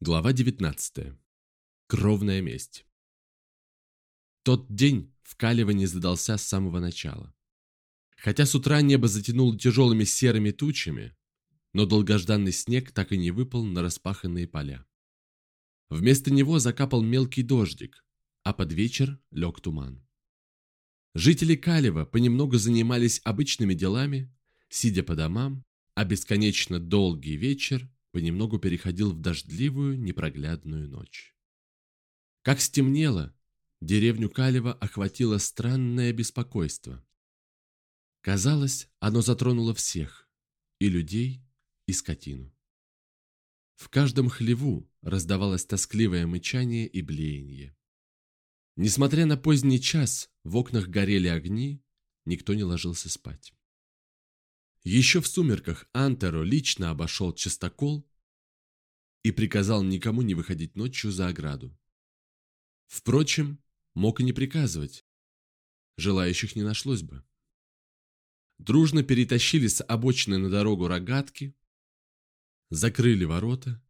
Глава 19. Кровная месть. Тот день в Калево задался с самого начала. Хотя с утра небо затянуло тяжелыми серыми тучами, но долгожданный снег так и не выпал на распаханные поля. Вместо него закапал мелкий дождик, а под вечер лег туман. Жители Калева понемногу занимались обычными делами, сидя по домам, а бесконечно долгий вечер понемногу переходил в дождливую, непроглядную ночь. Как стемнело, деревню Калева охватило странное беспокойство. Казалось, оно затронуло всех – и людей, и скотину. В каждом хлеву раздавалось тоскливое мычание и блеяние. Несмотря на поздний час, в окнах горели огни, никто не ложился спать. Еще в сумерках Антеро лично обошел частокол и приказал никому не выходить ночью за ограду. Впрочем, мог и не приказывать. Желающих не нашлось бы. Дружно перетащили с обочины на дорогу рогатки, закрыли ворота,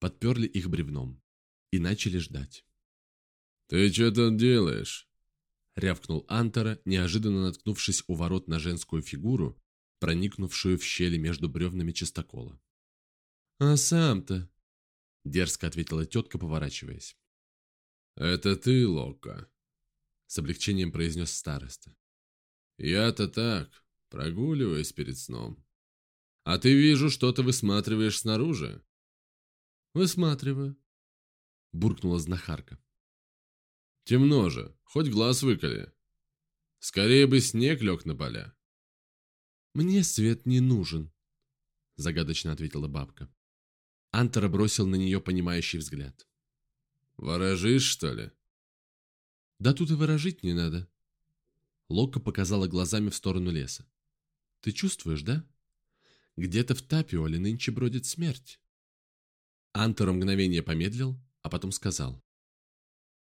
подперли их бревном и начали ждать. «Ты что тут делаешь?» — рявкнул Антера, неожиданно наткнувшись у ворот на женскую фигуру, проникнувшую в щели между бревнами частокола. «А сам-то?» – дерзко ответила тетка, поворачиваясь. «Это ты, Лока», – с облегчением произнес староста. «Я-то так, прогуливаюсь перед сном. А ты, вижу, что-то высматриваешь снаружи?» «Высматриваю», – буркнула знахарка. «Темно же, хоть глаз выколи. Скорее бы снег лег на поля». «Мне свет не нужен», – загадочно ответила бабка. Антера бросил на нее понимающий взгляд. «Ворожишь, что ли?» «Да тут и ворожить не надо». Лока показала глазами в сторону леса. «Ты чувствуешь, да? Где-то в Тапиоле нынче бродит смерть». Антер мгновение помедлил, а потом сказал.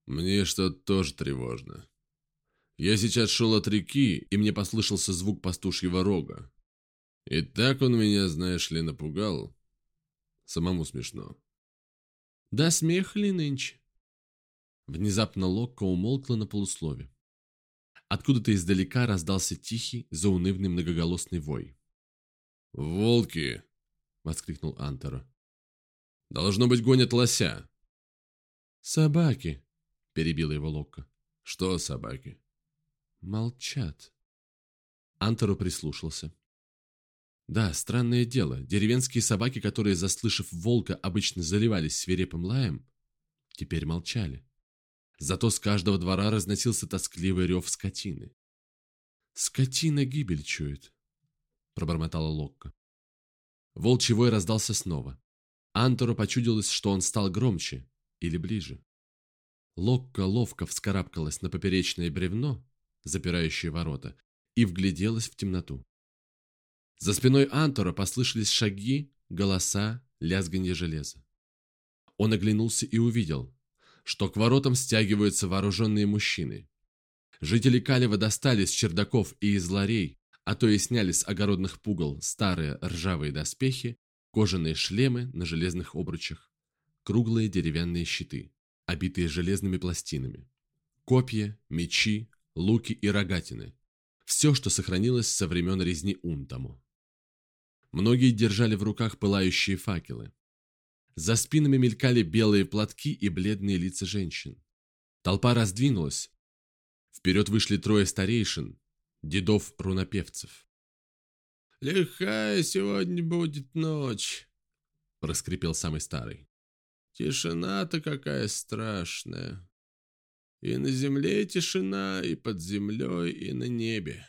«Мне что-то тоже тревожно. Я сейчас шел от реки, и мне послышался звук пастушьего рога. И так он меня, знаешь ли, напугал. Самому смешно. Да смех ли нынче? Внезапно Локко умолкла на полуслове. Откуда-то издалека раздался тихий, заунывный многоголосный вой. «Волки!» — воскликнул Антеро. «Должно быть, гонят лося!» «Собаки!» — перебила его Локко. «Что собаки?» Молчат. Антеро прислушался. Да, странное дело, деревенские собаки, которые, заслышав волка, обычно заливались свирепым лаем, теперь молчали. Зато с каждого двора разносился тоскливый рев скотины. «Скотина гибель чует», — пробормотала Локко. Волчий вой раздался снова. Антору почудилось, что он стал громче или ближе. Локко ловко вскарабкалась на поперечное бревно, запирающие ворота, и вгляделась в темноту. За спиной Антора послышались шаги, голоса, лязганье железа. Он оглянулся и увидел, что к воротам стягиваются вооруженные мужчины. Жители Калева достали с чердаков и из ларей, а то и сняли с огородных пугал старые ржавые доспехи, кожаные шлемы на железных обручах, круглые деревянные щиты, обитые железными пластинами, копья, мечи, луки и рогатины. Все, что сохранилось со времен резни Унтаму. Многие держали в руках пылающие факелы. За спинами мелькали белые платки и бледные лица женщин. Толпа раздвинулась. Вперед вышли трое старейшин, дедов-рунопевцев. «Лихая сегодня будет ночь», — проскрипел самый старый. «Тишина-то какая страшная. И на земле тишина, и под землей, и на небе.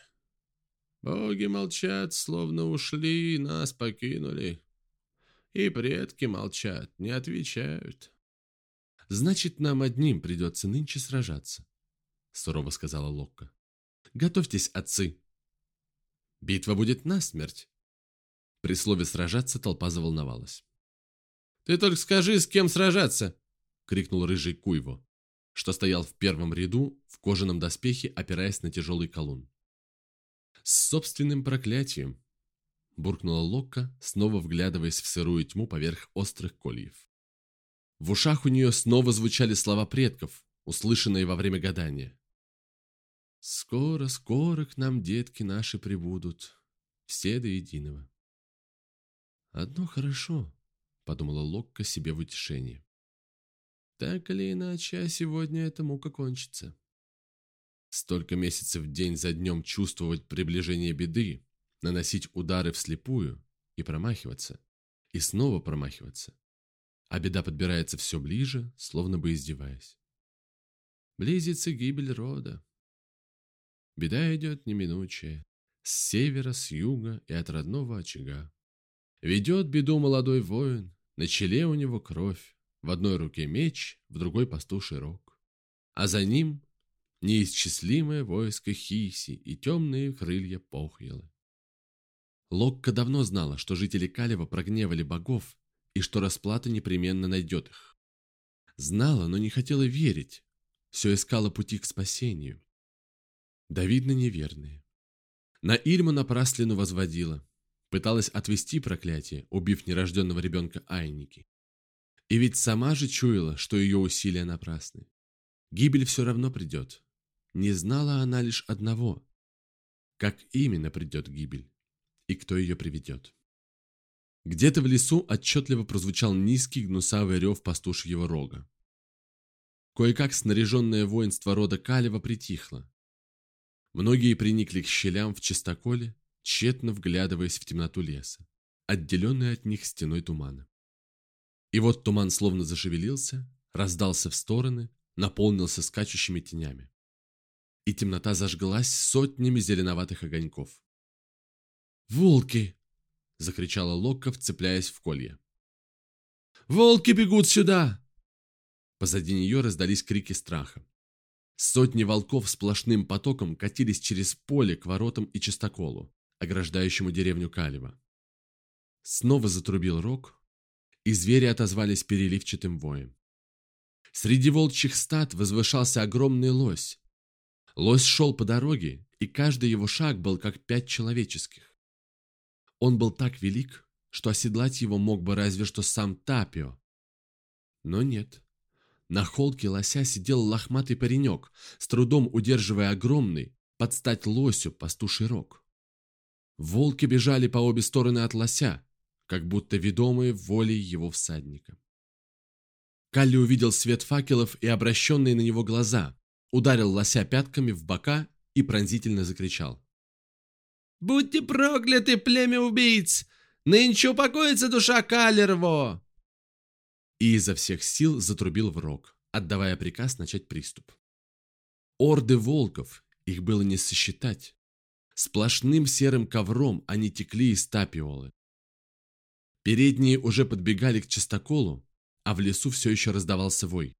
Боги молчат, словно ушли и нас покинули. И предки молчат, не отвечают. «Значит, нам одним придется нынче сражаться», — сурово сказала Локка. «Готовьтесь, отцы. Битва будет насмерть». При слове «сражаться» толпа заволновалась. «Ты только скажи, с кем сражаться!» — крикнул рыжий Куйво что стоял в первом ряду в кожаном доспехе, опираясь на тяжелый колун. «С собственным проклятием!» – буркнула Локка, снова вглядываясь в сырую тьму поверх острых кольев. В ушах у нее снова звучали слова предков, услышанные во время гадания. «Скоро, скоро к нам детки наши прибудут, все до единого». «Одно хорошо», — подумала Локка себе в утешение. «Так или иначе, а сегодня эта мука кончится». Столько месяцев день за днем чувствовать приближение беды, наносить удары вслепую и промахиваться, и снова промахиваться. А беда подбирается все ближе, словно бы издеваясь. Близится гибель рода. Беда идет неминучая, с севера, с юга и от родного очага. Ведет беду молодой воин, на челе у него кровь, в одной руке меч, в другой пастуший рог. А за ним неисчислимое войско Хиси и темные крылья Похьелы. Локка давно знала, что жители Калева прогневали богов и что расплата непременно найдет их. Знала, но не хотела верить, все искала пути к спасению. Да видно неверные. На Ильма напраслину возводила, пыталась отвести проклятие, убив нерожденного ребенка Айники. И ведь сама же чуяла, что ее усилия напрасны. Гибель все равно придет. Не знала она лишь одного. Как именно придет гибель и кто ее приведет. Где-то в лесу отчетливо прозвучал низкий гнусавый рев пастушьего рога. Кое-как снаряженное воинство рода Калева притихло. Многие приникли к щелям в чистоколе, тщетно вглядываясь в темноту леса, отделенной от них стеной тумана. И вот туман словно зашевелился, раздался в стороны, наполнился скачущими тенями. И темнота зажглась сотнями зеленоватых огоньков. «Волки!» – закричала Локка, вцепляясь в колье. «Волки бегут сюда!» Позади нее раздались крики страха. Сотни волков сплошным потоком катились через поле к воротам и чистоколу, ограждающему деревню Калева. Снова затрубил рог, и звери отозвались переливчатым воем. Среди волчьих стад возвышался огромный лось. Лось шел по дороге, и каждый его шаг был как пять человеческих. Он был так велик, что оседлать его мог бы разве что сам Тапио. Но нет. На холке лося сидел лохматый паренек, с трудом удерживая огромный, под стать лосю, пастуший рог. Волки бежали по обе стороны от лося, как будто ведомые волей его всадника. Калли увидел свет факелов и обращенные на него глаза, ударил лося пятками в бока и пронзительно закричал. Будьте прокляты, племя убийц! Нынче упокоится душа Калерво!» И изо всех сил затрубил в рог, отдавая приказ начать приступ. Орды волков, их было не сосчитать. Сплошным серым ковром они текли из тапиолы. Передние уже подбегали к чистоколу, а в лесу все еще раздавался вой.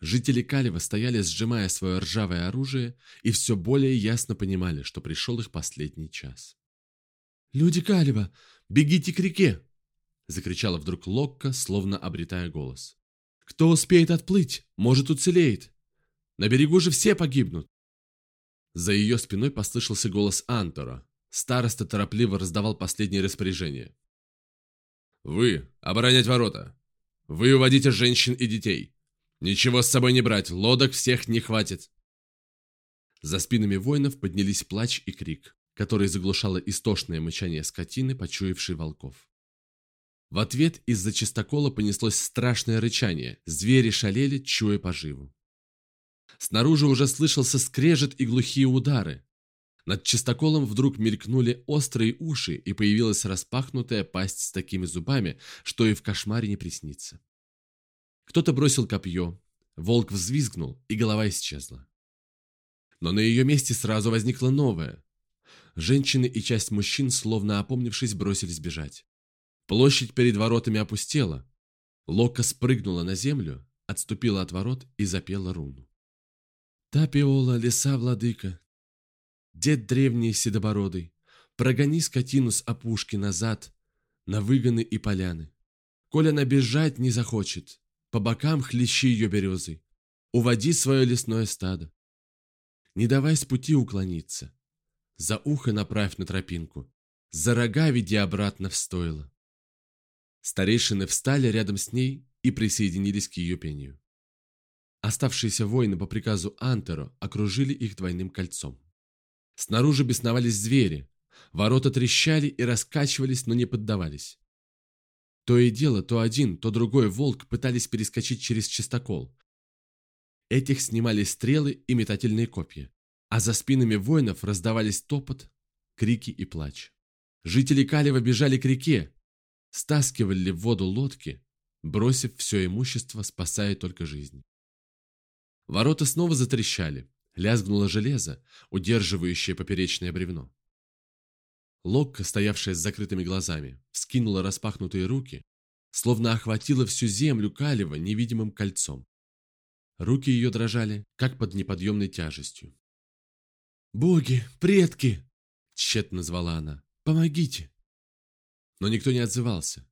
Жители Калева стояли, сжимая свое ржавое оружие, и все более ясно понимали, что пришел их последний час. «Люди Калева, бегите к реке!» — закричала вдруг Локка, словно обретая голос. «Кто успеет отплыть, может уцелеет. На берегу же все погибнут!» За ее спиной послышался голос Антора. Староста торопливо раздавал последние распоряжения. «Вы — оборонять ворота! Вы уводите женщин и детей! «Ничего с собой не брать, лодок всех не хватит!» За спинами воинов поднялись плач и крик, который заглушало истошное мычание скотины, почуявшей волков. В ответ из-за чистокола понеслось страшное рычание, звери шалели, чуя поживу. Снаружи уже слышался скрежет и глухие удары. Над чистоколом вдруг мелькнули острые уши, и появилась распахнутая пасть с такими зубами, что и в кошмаре не приснится. Кто-то бросил копье, волк взвизгнул, и голова исчезла. Но на ее месте сразу возникло новое. Женщины и часть мужчин, словно опомнившись, бросились бежать. Площадь перед воротами опустела. Лока спрыгнула на землю, отступила от ворот и запела руну. «Тапиола, леса, владыка, дед древний седобородый, прогони скотину с опушки назад, на выгоны и поляны. Коль она бежать не захочет, по бокам хлещи ее березой. Уводи свое лесное стадо. Не давай с пути уклониться. За ухо направь на тропинку. За рога веди обратно в стойло. Старейшины встали рядом с ней, и присоединились к ее пению. Оставшиеся воины по приказу Антеро окружили их двойным кольцом. Снаружи бесновались звери, ворота трещали и раскачивались, но не поддавались. То и дело, то один, то другой волк пытались перескочить через чистокол. Этих снимали стрелы и метательные копья, а за спинами воинов раздавались топот, крики и плач. Жители Калева бежали к реке, стаскивали в воду лодки, бросив все имущество, спасая только жизнь. Ворота снова затрещали, лязгнуло железо, удерживающее поперечное бревно. Локка, стоявшая с закрытыми глазами, вскинула распахнутые руки, словно охватила всю землю Калева невидимым кольцом. Руки ее дрожали, как под неподъемной тяжестью. «Боги, предки!» – тщетно звала она. «Помогите!» Но никто не отзывался.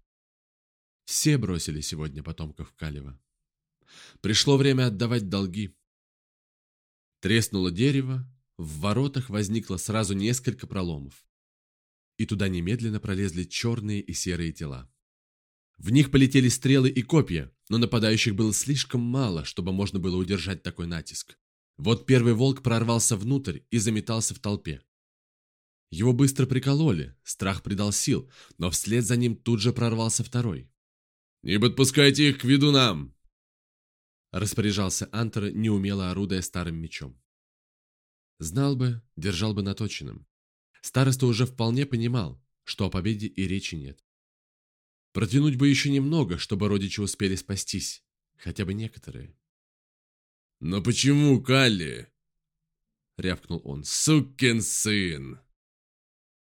Все бросили сегодня потомков Калева. Пришло время отдавать долги. Треснуло дерево, в воротах возникло сразу несколько проломов и туда немедленно пролезли черные и серые тела. В них полетели стрелы и копья, но нападающих было слишком мало, чтобы можно было удержать такой натиск. Вот первый волк прорвался внутрь и заметался в толпе. Его быстро прикололи, страх придал сил, но вслед за ним тут же прорвался второй. «Не подпускайте их к ведунам!» Распоряжался Антер, неумело орудуя старым мечом. Знал бы, держал бы наточенным. Староста уже вполне понимал, что о победе и речи нет. Протянуть бы еще немного, чтобы родичи успели спастись, хотя бы некоторые. «Но почему Калли?» — рявкнул он. «Сукин сын!»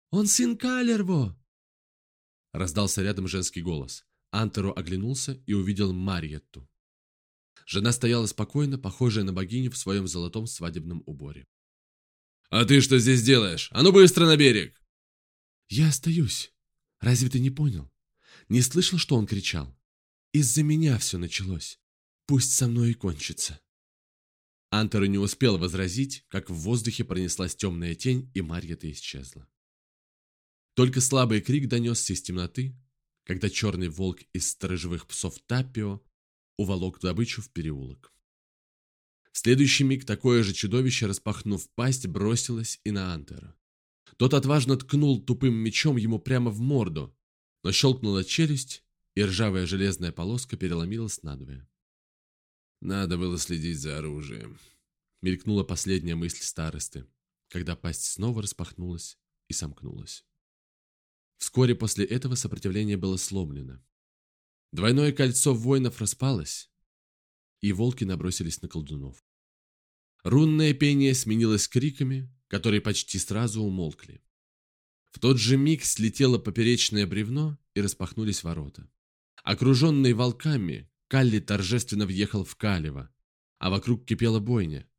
«Он сын Калерво!» Раздался рядом женский голос. Антеро оглянулся и увидел Мариетту. Жена стояла спокойно, похожая на богиню в своем золотом свадебном уборе. «А ты что здесь делаешь? А ну быстро на берег!» «Я остаюсь. Разве ты не понял? Не слышал, что он кричал? Из-за меня все началось. Пусть со мной и кончится». Антер не успел возразить, как в воздухе пронеслась темная тень, и Марьета исчезла. Только слабый крик донесся из темноты, когда черный волк из сторожевых псов Тапио уволок добычу в переулок. В следующий миг такое же чудовище, распахнув пасть, бросилось и на Антера. Тот отважно ткнул тупым мечом ему прямо в морду, но щелкнула челюсть, и ржавая железная полоска переломилась надвое. «Надо было следить за оружием», — мелькнула последняя мысль старосты, когда пасть снова распахнулась и сомкнулась. Вскоре после этого сопротивление было сломлено. Двойное кольцо воинов распалось, и волки набросились на колдунов. Рунное пение сменилось криками, которые почти сразу умолкли. В тот же миг слетело поперечное бревно и распахнулись ворота. Окруженный волками, Калли торжественно въехал в Калево, а вокруг кипела бойня.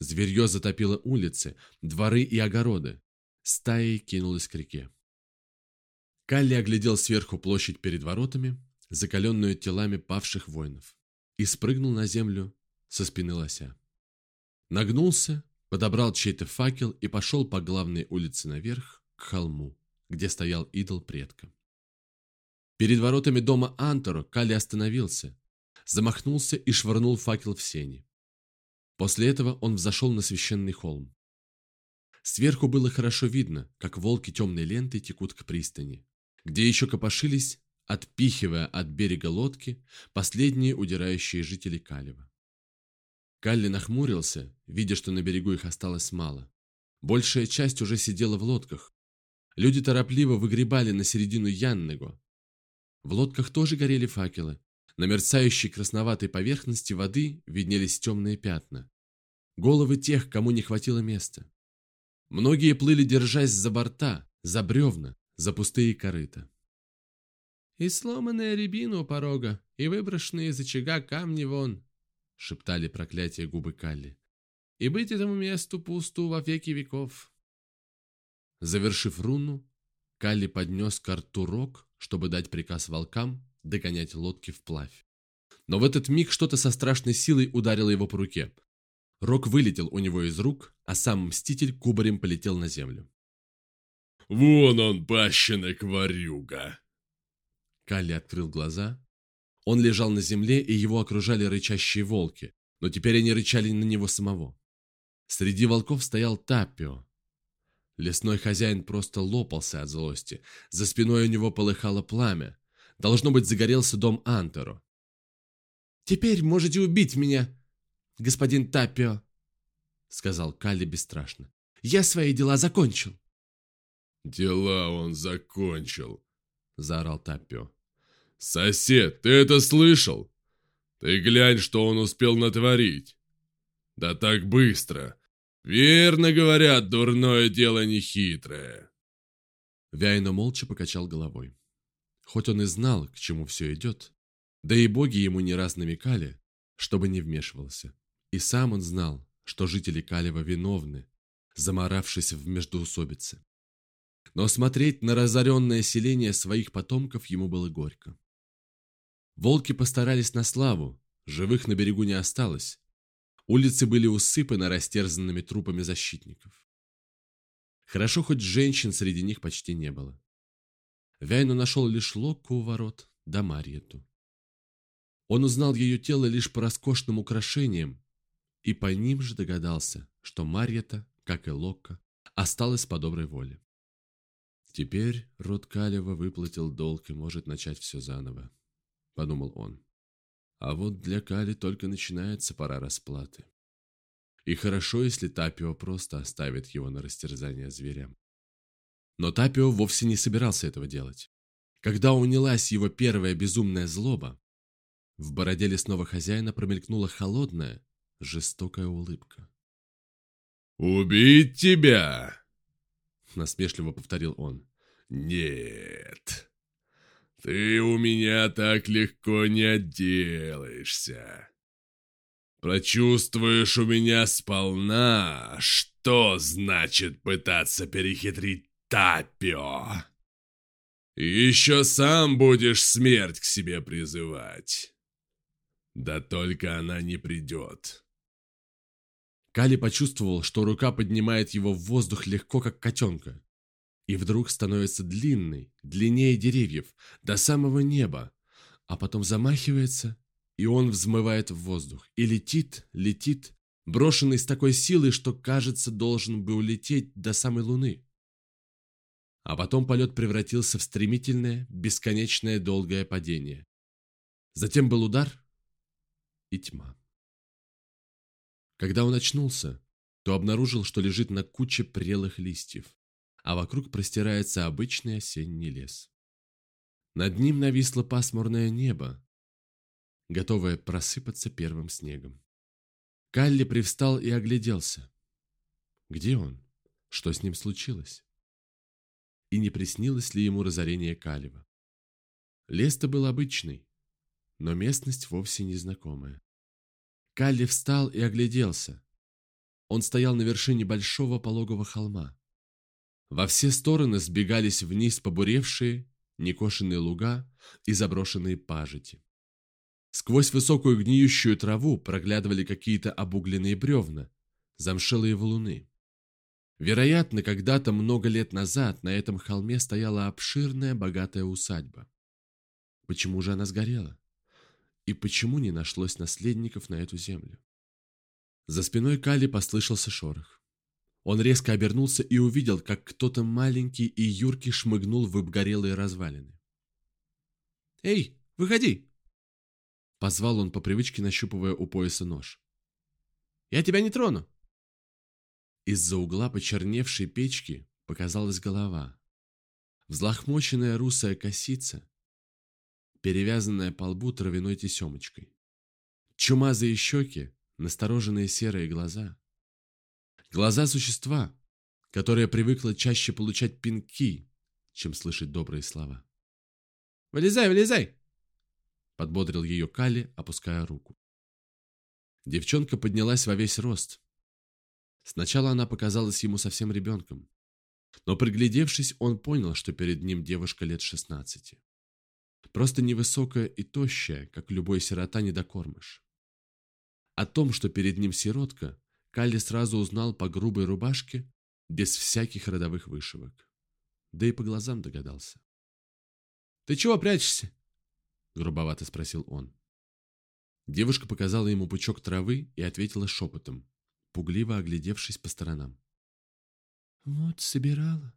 Зверье затопило улицы, дворы и огороды. Стаей кинулась к реке. Калли оглядел сверху площадь перед воротами, закаленную телами павших воинов и спрыгнул на землю со спины лося. Нагнулся, подобрал чей-то факел и пошел по главной улице наверх, к холму, где стоял идол предка. Перед воротами дома Анторо Кали остановился, замахнулся и швырнул факел в сени. После этого он взошел на священный холм. Сверху было хорошо видно, как волки темной лентой текут к пристани, где еще копошились отпихивая от берега лодки последние удирающие жители Калева. Калли нахмурился, видя, что на берегу их осталось мало. Большая часть уже сидела в лодках. Люди торопливо выгребали на середину Янnego. В лодках тоже горели факелы. На мерцающей красноватой поверхности воды виднелись темные пятна. Головы тех, кому не хватило места. Многие плыли, держась за борта, за бревна, за пустые корыта. «И сломанная рябина у порога, и выброшенные из очага камни вон», — шептали проклятие губы Калли. «И быть этому месту пусту во веки веков». Завершив руну, Калли поднес к рту рог, чтобы дать приказ волкам догонять лодки вплавь. Но в этот миг что-то со страшной силой ударило его по руке. Рог вылетел у него из рук, а сам Мститель кубарем полетел на землю. «Вон он, пащенок ворюга!» Калли открыл глаза, Он лежал на земле, и его окружали рычащие волки, но теперь они рычали на него самого. Среди волков стоял Таппио. Лесной хозяин просто лопался от злости. За спиной у него полыхало пламя. Должно быть, загорелся дом Антеро. «Теперь можете убить меня, господин Таппио», — сказал Калли бесстрашно. «Я свои дела закончил». «Дела он закончил», — заорал Таппио. «Сосед, ты это слышал? Ты глянь, что он успел натворить. Да так быстро. Верно говорят, дурное дело нехитрое». Вяйно молча покачал головой. Хоть он и знал, к чему все идет, да и боги ему не раз намекали, чтобы не вмешивался. И сам он знал, что жители Калева виновны, заморавшись в междоусобице. Но смотреть на разоренное селение своих потомков ему было горько. Волки постарались на славу, живых на берегу не осталось. Улицы были усыпаны растерзанными трупами защитников. Хорошо, хоть женщин среди них почти не было. Вяйну нашел лишь Локку у ворот, да Марьету. Он узнал ее тело лишь по роскошным украшениям, и по ним же догадался, что Марьета, как и Локка, осталась по доброй воле. Теперь род Калева выплатил долг и может начать все заново, подумал он. А вот для Кали только начинается пора расплаты. И хорошо, если Тапио просто оставит его на растерзание зверям. Но Тапио вовсе не собирался этого делать. Когда унялась его первая безумная злоба, в бороде лесного хозяина промелькнула холодная, жестокая улыбка. «Убить тебя!» Насмешливо повторил он. «Нет, ты у меня так легко не отделаешься. Прочувствуешь у меня сполна, что значит пытаться перехитрить Тапио. Еще сам будешь смерть к себе призывать. Да только она не придет. Кали почувствовал, что рука поднимает его в воздух легко, как котенка. И вдруг становится длинной, длиннее деревьев, до самого неба, а потом замахивается, и он взмывает в воздух. И летит, летит, брошенный с такой силой, что, кажется, должен бы улететь до самой луны. А потом полет превратился в стремительное, бесконечное долгое падение. Затем был удар и тьма. Когда он очнулся, то обнаружил, что лежит на куче прелых листьев, а вокруг простирается обычный осенний лес. Над ним нависло пасмурное небо, готовое просыпаться первым снегом. Калли привстал и огляделся. Где он? Что с ним случилось? И не приснилось ли ему разорение Калева? Лес-то был обычный, но местность вовсе незнакомая. Калли встал и огляделся. Он стоял на вершине большого пологого холма. Во все стороны сбегались вниз побуревшие, некошенные луга и заброшенные пажити. Сквозь высокую гниющую траву проглядывали какие-то обугленные бревна, замшелые валуны. Вероятно, когда-то много лет назад на этом холме стояла обширная богатая усадьба. Почему же она сгорела? И почему не нашлось наследников на эту землю? За спиной Кали послышался шорох. Он резко обернулся и увидел, как кто-то маленький и юркий шмыгнул в обгорелые развалины. «Эй, выходи!» Позвал он по привычке, нащупывая у пояса нож. «Я тебя не трону!» Из-за угла почерневшей печки показалась голова. Взлохмоченная русая косица перевязанная по лбу травяной тесемочкой. Чумазые щеки, настороженные серые глаза. Глаза существа, которое привыкло чаще получать пинки, чем слышать добрые слова. «Вылезай, вылезай!» Подбодрил ее Кали, опуская руку. Девчонка поднялась во весь рост. Сначала она показалась ему совсем ребенком, но приглядевшись, он понял, что перед ним девушка лет шестнадцати. Просто невысокая и тощая, как любой сирота недокормыш. О том, что перед ним сиротка, Калли сразу узнал по грубой рубашке, без всяких родовых вышивок. Да и по глазам догадался. «Ты чего прячешься?» – грубовато спросил он. Девушка показала ему пучок травы и ответила шепотом, пугливо оглядевшись по сторонам. «Вот, собирала».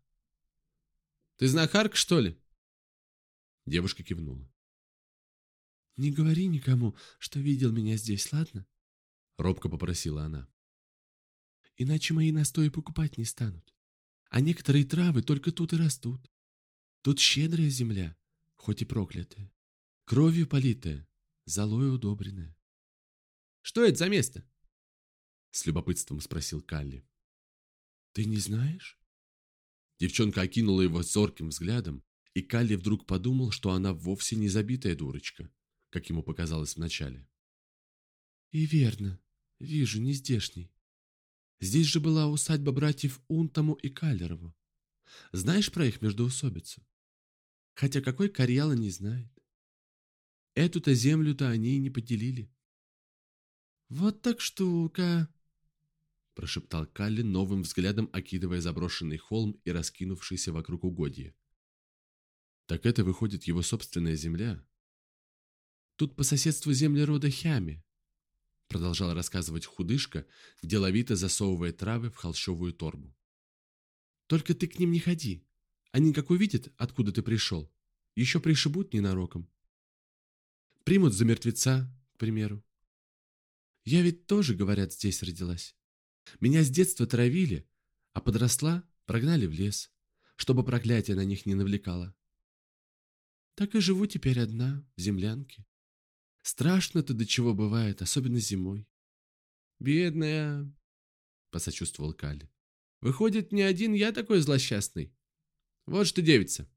«Ты знахарка, что ли?» Девушка кивнула. «Не говори никому, что видел меня здесь, ладно?» Робко попросила она. «Иначе мои настои покупать не станут. А некоторые травы только тут и растут. Тут щедрая земля, хоть и проклятая. Кровью политая, золой удобренная. «Что это за место?» С любопытством спросил Калли. «Ты не знаешь?» Девчонка окинула его зорким взглядом, и Калли вдруг подумал, что она вовсе не забитая дурочка, как ему показалось вначале. «И верно. Вижу, не здешний. Здесь же была усадьба братьев Унтому и Каллерову. Знаешь про их междоусобицу? Хотя какой Карьяла не знает. Эту-то землю-то они и не поделили. Вот так штука, прошептал Калли новым взглядом, окидывая заброшенный холм и раскинувшийся вокруг угодья. Так это выходит его собственная земля. Тут по соседству земли рода Хями, продолжал рассказывать худышка, деловито засовывая травы в холщовую торбу. Только ты к ним не ходи. Они как увидят, откуда ты пришел, еще пришибут ненароком. Примут за мертвеца, к примеру. Я ведь тоже, говорят, здесь родилась. Меня с детства травили, а подросла, прогнали в лес, чтобы проклятие на них не навлекало. Так и живу теперь одна, в землянке. Страшно-то до чего бывает, особенно зимой. Бедная, посочувствовал Калли. Выходит, не один я такой злосчастный. Вот что, девица.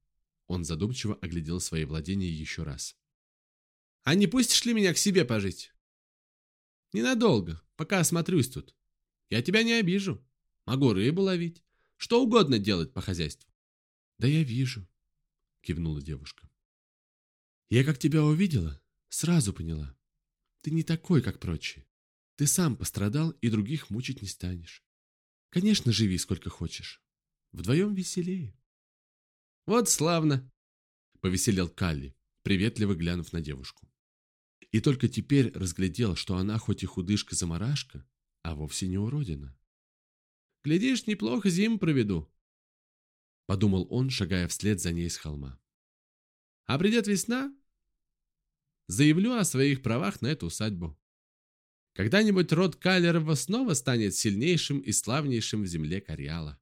Он задумчиво оглядел свои владения еще раз. А не пустишь ли меня к себе пожить? Ненадолго, пока осмотрюсь тут. Я тебя не обижу. Могу рыбу ловить. Что угодно делать по хозяйству. Да я вижу, кивнула девушка. Я как тебя увидела, сразу поняла. Ты не такой, как прочие. Ты сам пострадал и других мучить не станешь. Конечно, живи сколько хочешь. Вдвоем веселее. Вот славно, повеселел Калли, приветливо глянув на девушку и только теперь разглядел, что она хоть и худышка-замарашка, а вовсе не уродина. «Глядишь, неплохо зиму проведу», — подумал он, шагая вслед за ней с холма. «А придет весна, заявлю о своих правах на эту усадьбу. Когда-нибудь род Калерова снова станет сильнейшим и славнейшим в земле Карьяла».